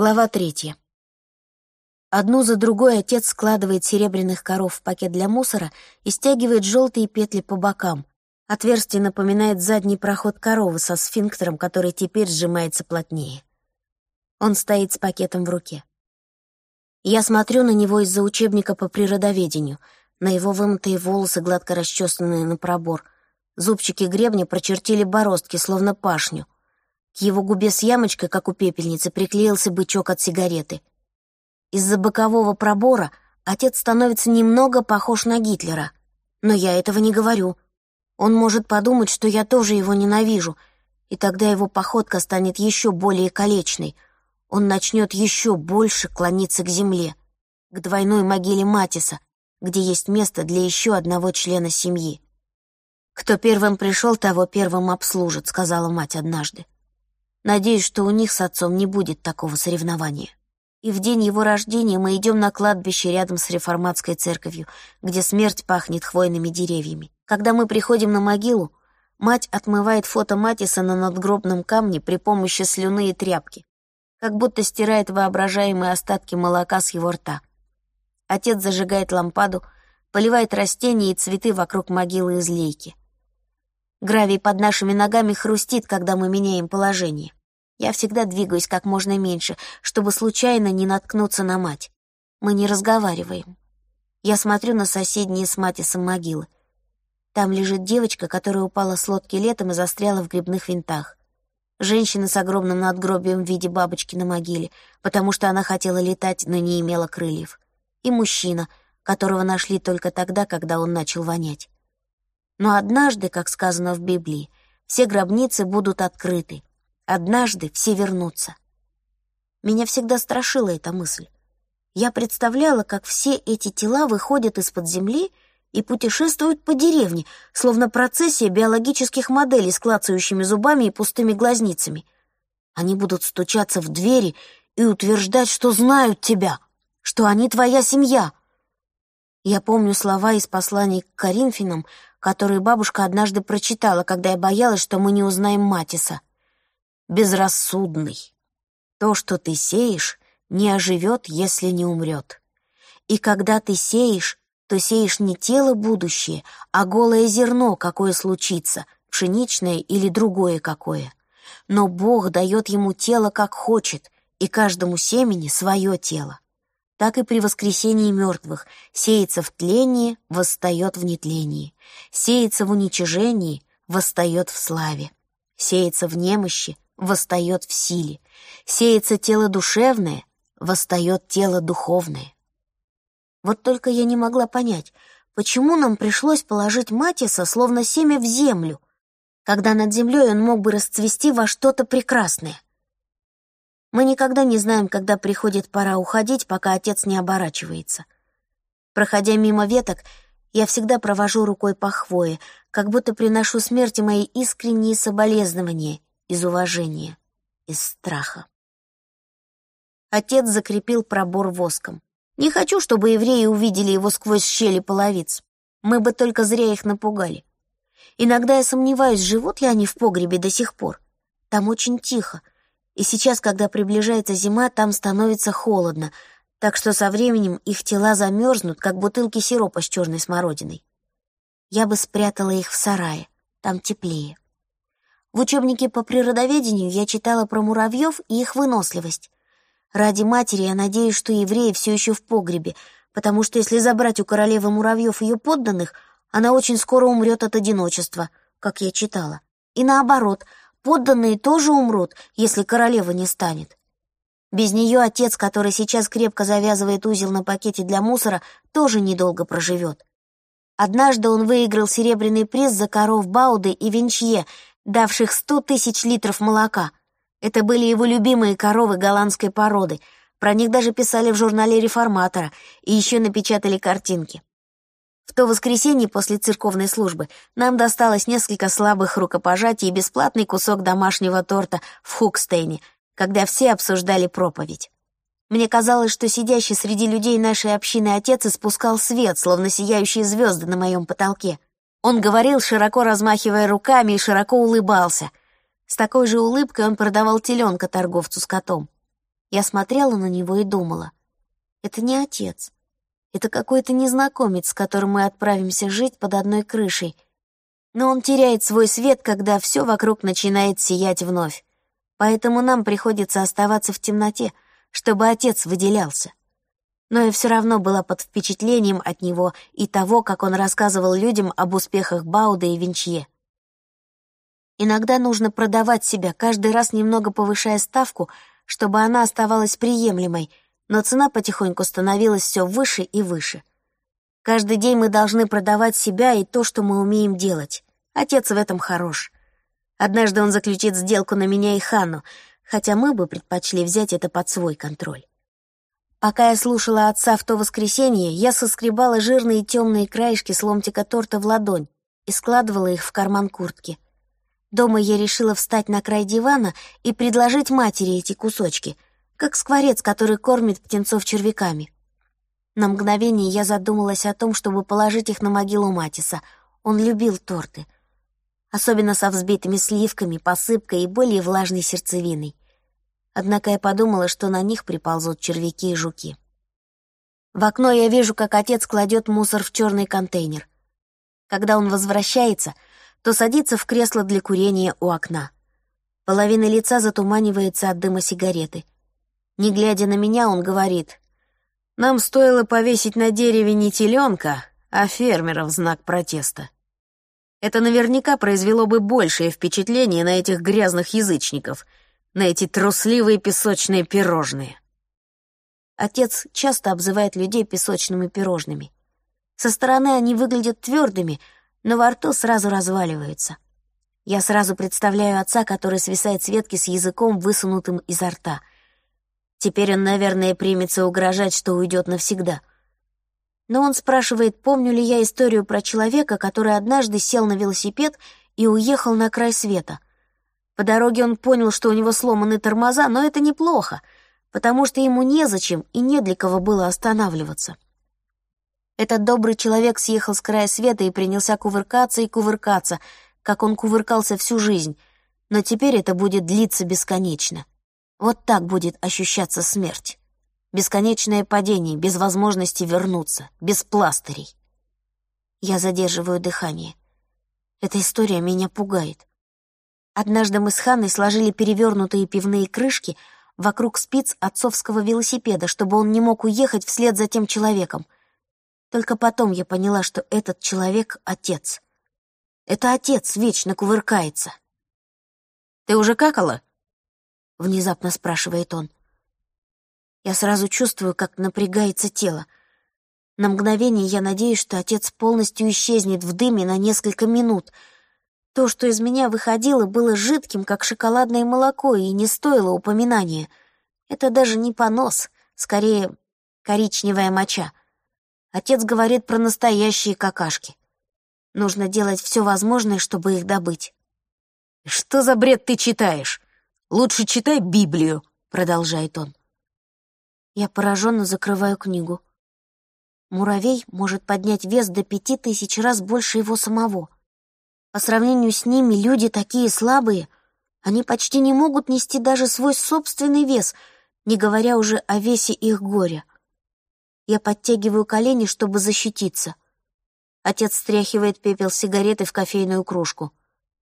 Глава третья. Одну за другой отец складывает серебряных коров в пакет для мусора и стягивает желтые петли по бокам. Отверстие напоминает задний проход коровы со сфинктером, который теперь сжимается плотнее. Он стоит с пакетом в руке. Я смотрю на него из-за учебника по природоведению, на его вымытые волосы, гладко расчесанные на пробор. Зубчики гребня прочертили бороздки, словно пашню — его губе с ямочкой, как у пепельницы, приклеился бычок от сигареты. Из-за бокового пробора отец становится немного похож на Гитлера. Но я этого не говорю. Он может подумать, что я тоже его ненавижу, и тогда его походка станет еще более колечной. Он начнет еще больше клониться к земле, к двойной могиле Матиса, где есть место для еще одного члена семьи. «Кто первым пришел, того первым обслужит», — сказала мать однажды. Надеюсь, что у них с отцом не будет такого соревнования. И в день его рождения мы идем на кладбище рядом с реформатской церковью, где смерть пахнет хвойными деревьями. Когда мы приходим на могилу, мать отмывает фото Матиса на надгробном камне при помощи слюны и тряпки, как будто стирает воображаемые остатки молока с его рта. Отец зажигает лампаду, поливает растения и цветы вокруг могилы из лейки. Гравий под нашими ногами хрустит, когда мы меняем положение. Я всегда двигаюсь как можно меньше, чтобы случайно не наткнуться на мать. Мы не разговариваем. Я смотрю на соседние с Матисом могилы. Там лежит девочка, которая упала с лодки летом и застряла в грибных винтах. Женщина с огромным надгробием в виде бабочки на могиле, потому что она хотела летать, но не имела крыльев. И мужчина, которого нашли только тогда, когда он начал вонять. Но однажды, как сказано в Библии, все гробницы будут открыты. Однажды все вернутся. Меня всегда страшила эта мысль. Я представляла, как все эти тела выходят из-под земли и путешествуют по деревне, словно процессия биологических моделей с клацающими зубами и пустыми глазницами. Они будут стучаться в двери и утверждать, что знают тебя, что они твоя семья. Я помню слова из посланий к Коринфянам, который бабушка однажды прочитала, когда я боялась, что мы не узнаем Матиса. «Безрассудный. То, что ты сеешь, не оживет, если не умрет. И когда ты сеешь, то сеешь не тело будущее, а голое зерно, какое случится, пшеничное или другое какое. Но Бог дает ему тело, как хочет, и каждому семени свое тело так и при воскресении мертвых сеется в тлении, восстает в нетлении, сеется в уничижении, восстает в славе, сеется в немощи, восстает в силе, сеется тело душевное, восстает тело духовное. Вот только я не могла понять, почему нам пришлось положить Матиса словно семя в землю, когда над землей он мог бы расцвести во что-то прекрасное. Мы никогда не знаем, когда приходит пора уходить, пока отец не оборачивается. Проходя мимо веток, я всегда провожу рукой по хвое, как будто приношу смерти мои искренние соболезнования из уважения, из страха. Отец закрепил пробор воском. Не хочу, чтобы евреи увидели его сквозь щели половиц. Мы бы только зря их напугали. Иногда я сомневаюсь, живут ли они в погребе до сих пор. Там очень тихо, и сейчас, когда приближается зима, там становится холодно, так что со временем их тела замерзнут, как бутылки сиропа с черной смородиной. Я бы спрятала их в сарае, там теплее. В учебнике по природоведению я читала про муравьев и их выносливость. Ради матери я надеюсь, что евреи все еще в погребе, потому что если забрать у королевы муравьев ее подданных, она очень скоро умрет от одиночества, как я читала. И наоборот, Подданные тоже умрут, если королева не станет. Без нее отец, который сейчас крепко завязывает узел на пакете для мусора, тоже недолго проживет. Однажды он выиграл серебряный приз за коров Бауды и Винчье, давших сто тысяч литров молока. Это были его любимые коровы голландской породы. Про них даже писали в журнале «Реформатора» и еще напечатали картинки. В то воскресенье после церковной службы нам досталось несколько слабых рукопожатий и бесплатный кусок домашнего торта в Хукстейне, когда все обсуждали проповедь. Мне казалось, что сидящий среди людей нашей общины отец испускал свет, словно сияющие звезды на моем потолке. Он говорил, широко размахивая руками, и широко улыбался. С такой же улыбкой он продавал теленка торговцу с котом. Я смотрела на него и думала, это не отец. Это какой-то незнакомец, с которым мы отправимся жить под одной крышей. Но он теряет свой свет, когда все вокруг начинает сиять вновь. Поэтому нам приходится оставаться в темноте, чтобы отец выделялся. Но я все равно была под впечатлением от него и того, как он рассказывал людям об успехах Бауда и Винчье. Иногда нужно продавать себя, каждый раз немного повышая ставку, чтобы она оставалась приемлемой, но цена потихоньку становилась все выше и выше. Каждый день мы должны продавать себя и то, что мы умеем делать. Отец в этом хорош. Однажды он заключит сделку на меня и Ханну, хотя мы бы предпочли взять это под свой контроль. Пока я слушала отца в то воскресенье, я соскребала жирные темные краешки с ломтика торта в ладонь и складывала их в карман куртки — Дома я решила встать на край дивана и предложить матери эти кусочки, как скворец, который кормит птенцов червяками. На мгновение я задумалась о том, чтобы положить их на могилу Матиса. Он любил торты. Особенно со взбитыми сливками, посыпкой и более влажной сердцевиной. Однако я подумала, что на них приползут червяки и жуки. В окно я вижу, как отец кладет мусор в черный контейнер. Когда он возвращается — то садится в кресло для курения у окна. Половина лица затуманивается от дыма сигареты. Не глядя на меня, он говорит, «Нам стоило повесить на дереве не теленка, а фермера в знак протеста. Это наверняка произвело бы большее впечатление на этих грязных язычников, на эти трусливые песочные пирожные». Отец часто обзывает людей песочными пирожными. Со стороны они выглядят твердыми, но во рту сразу разваливается. Я сразу представляю отца, который свисает с ветки с языком, высунутым изо рта. Теперь он, наверное, примется угрожать, что уйдет навсегда. Но он спрашивает, помню ли я историю про человека, который однажды сел на велосипед и уехал на край света. По дороге он понял, что у него сломаны тормоза, но это неплохо, потому что ему незачем и не для кого было останавливаться. Этот добрый человек съехал с края света и принялся кувыркаться и кувыркаться, как он кувыркался всю жизнь, но теперь это будет длиться бесконечно. Вот так будет ощущаться смерть. Бесконечное падение, без возможности вернуться, без пластырей. Я задерживаю дыхание. Эта история меня пугает. Однажды мы с Ханной сложили перевернутые пивные крышки вокруг спиц отцовского велосипеда, чтобы он не мог уехать вслед за тем человеком — только потом я поняла, что этот человек — отец. Это отец вечно кувыркается. «Ты уже какала?» — внезапно спрашивает он. Я сразу чувствую, как напрягается тело. На мгновение я надеюсь, что отец полностью исчезнет в дыме на несколько минут. То, что из меня выходило, было жидким, как шоколадное молоко, и не стоило упоминания. Это даже не понос, скорее коричневая моча. Отец говорит про настоящие какашки. Нужно делать все возможное, чтобы их добыть. «Что за бред ты читаешь? Лучше читай Библию», — продолжает он. Я пораженно закрываю книгу. Муравей может поднять вес до пяти тысяч раз больше его самого. По сравнению с ними люди такие слабые, они почти не могут нести даже свой собственный вес, не говоря уже о весе их горя. Я подтягиваю колени, чтобы защититься. Отец стряхивает пепел сигареты в кофейную кружку.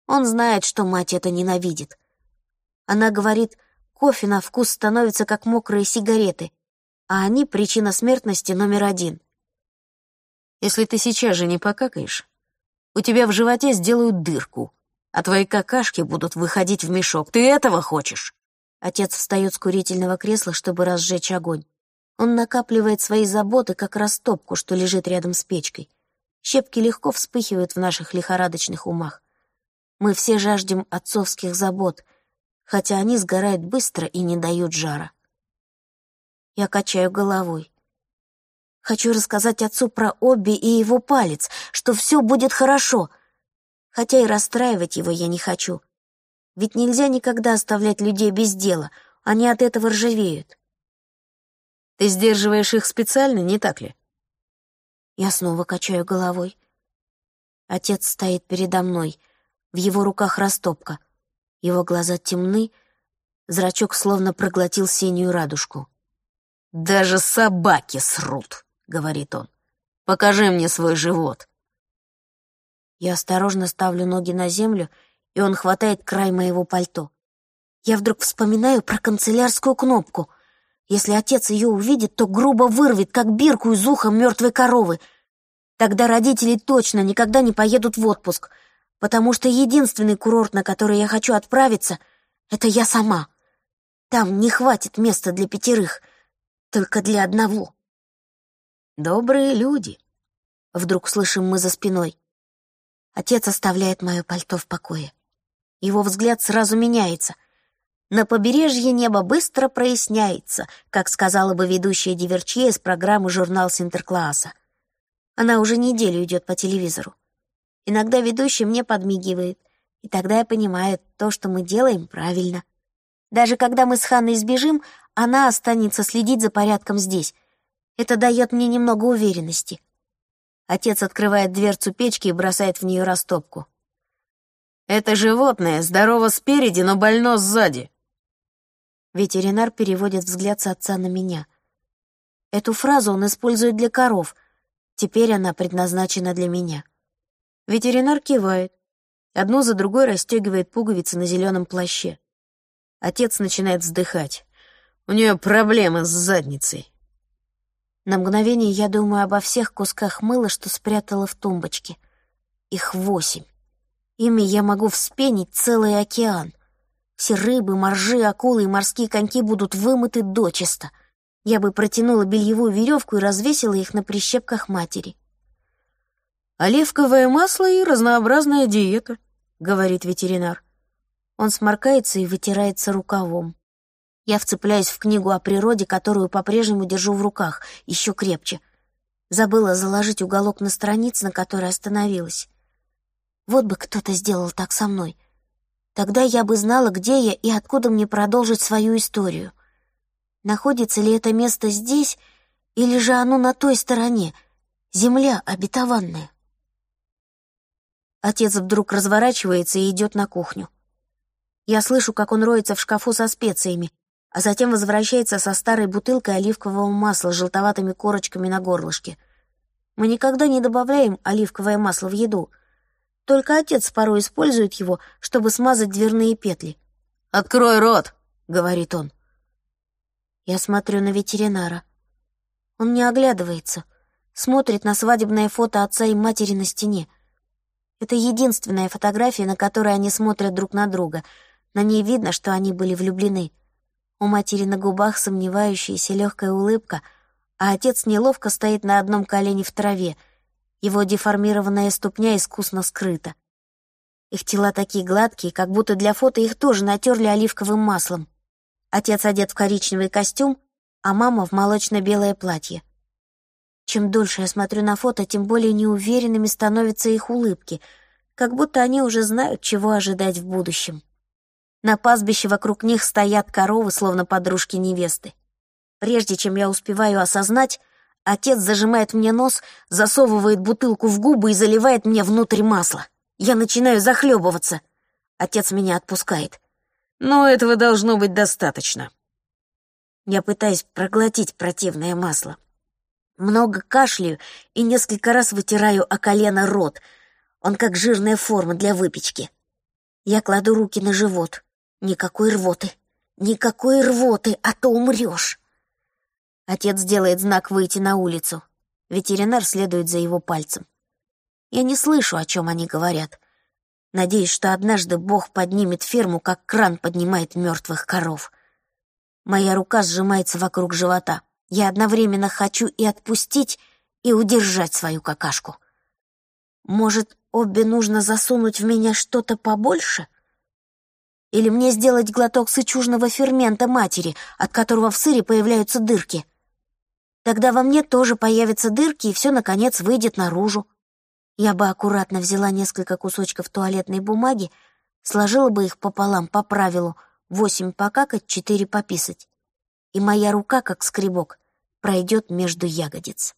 Он знает, что мать это ненавидит. Она говорит, кофе на вкус становится как мокрые сигареты, а они — причина смертности номер один. Если ты сейчас же не покакаешь, у тебя в животе сделают дырку, а твои какашки будут выходить в мешок. Ты этого хочешь?» Отец встает с курительного кресла, чтобы разжечь огонь. Он накапливает свои заботы, как растопку, что лежит рядом с печкой. Щепки легко вспыхивают в наших лихорадочных умах. Мы все жаждем отцовских забот, хотя они сгорают быстро и не дают жара. Я качаю головой. Хочу рассказать отцу про Обби и его палец, что все будет хорошо. Хотя и расстраивать его я не хочу. Ведь нельзя никогда оставлять людей без дела, они от этого ржавеют. Ты сдерживаешь их специально, не так ли?» Я снова качаю головой. Отец стоит передо мной. В его руках растопка. Его глаза темны, Зрачок словно проглотил синюю радужку. «Даже собаки срут», — говорит он. «Покажи мне свой живот». Я осторожно ставлю ноги на землю, и он хватает край моего пальто. Я вдруг вспоминаю про канцелярскую кнопку. Если отец ее увидит, то грубо вырвет, как бирку из уха мертвой коровы. Тогда родители точно никогда не поедут в отпуск, потому что единственный курорт, на который я хочу отправиться, — это я сама. Там не хватит места для пятерых, только для одного. Добрые люди. Вдруг слышим мы за спиной. Отец оставляет мое пальто в покое. Его взгляд сразу меняется. На побережье небо быстро проясняется, как сказала бы ведущая Диверчье из программы «Журнал Синтеркласса». Она уже неделю идет по телевизору. Иногда ведущий мне подмигивает, и тогда я понимаю, то, что мы делаем, правильно. Даже когда мы с Ханной сбежим, она останется следить за порядком здесь. Это дает мне немного уверенности. Отец открывает дверцу печки и бросает в нее растопку. «Это животное здорово спереди, но больно сзади». Ветеринар переводит взгляд с отца на меня. Эту фразу он использует для коров. Теперь она предназначена для меня. Ветеринар кивает. Одну за другой расстегивает пуговицы на зеленом плаще. Отец начинает вздыхать. У нее проблемы с задницей. На мгновение я думаю обо всех кусках мыла, что спрятала в тумбочке. Их восемь. Ими я могу вспенить целый океан. Все рыбы, моржи, акулы и морские коньки будут вымыты дочисто. Я бы протянула бельевую веревку и развесила их на прищепках матери. «Оливковое масло и разнообразная диета», — говорит ветеринар. Он сморкается и вытирается рукавом. Я вцепляюсь в книгу о природе, которую по-прежнему держу в руках, еще крепче. Забыла заложить уголок на странице, на которой остановилась. Вот бы кто-то сделал так со мной. Тогда я бы знала, где я и откуда мне продолжить свою историю. Находится ли это место здесь, или же оно на той стороне, земля обетованная? Отец вдруг разворачивается и идет на кухню. Я слышу, как он роется в шкафу со специями, а затем возвращается со старой бутылкой оливкового масла с желтоватыми корочками на горлышке. Мы никогда не добавляем оливковое масло в еду. Только отец порой использует его, чтобы смазать дверные петли. «Открой рот!» — говорит он. Я смотрю на ветеринара. Он не оглядывается, смотрит на свадебное фото отца и матери на стене. Это единственная фотография, на которой они смотрят друг на друга. На ней видно, что они были влюблены — у матери на губах сомневающаяся легкая улыбка, а отец неловко стоит на одном колене в траве. Его деформированная ступня искусно скрыта. Их тела такие гладкие, как будто для фото их тоже натерли оливковым маслом. Отец одет в коричневый костюм, а мама в молочно-белое платье. Чем дольше я смотрю на фото, тем более неуверенными становятся их улыбки, как будто они уже знают, чего ожидать в будущем. На пастбище вокруг них стоят коровы, словно подружки невесты. Прежде чем я успеваю осознать, отец зажимает мне нос, засовывает бутылку в губы и заливает мне внутрь масла. Я начинаю захлебываться. Отец меня отпускает. Но этого должно быть достаточно. Я пытаюсь проглотить противное масло. Много кашляю и несколько раз вытираю о колено рот. Он как жирная форма для выпечки. Я кладу руки на живот. Никакой рвоты, никакой рвоты, а то умрешь. Отец делает знак выйти на улицу. Ветеринар следует за его пальцем. Я не слышу, о чем они говорят. Надеюсь, что однажды Бог поднимет ферму, как кран поднимает мертвых коров. Моя рука сжимается вокруг живота. Я одновременно хочу и отпустить, и удержать свою какашку. Может, обе нужно засунуть в меня что-то побольше? Или мне сделать глоток сычужного фермента матери, от которого в сыре появляются дырки? Тогда во мне тоже появятся дырки, и все, наконец, выйдет наружу. Я бы аккуратно взяла несколько кусочков туалетной бумаги, сложила бы их пополам по правилу восемь покакать, четыре пописать. И моя рука, как скребок, пройдет между ягодиц.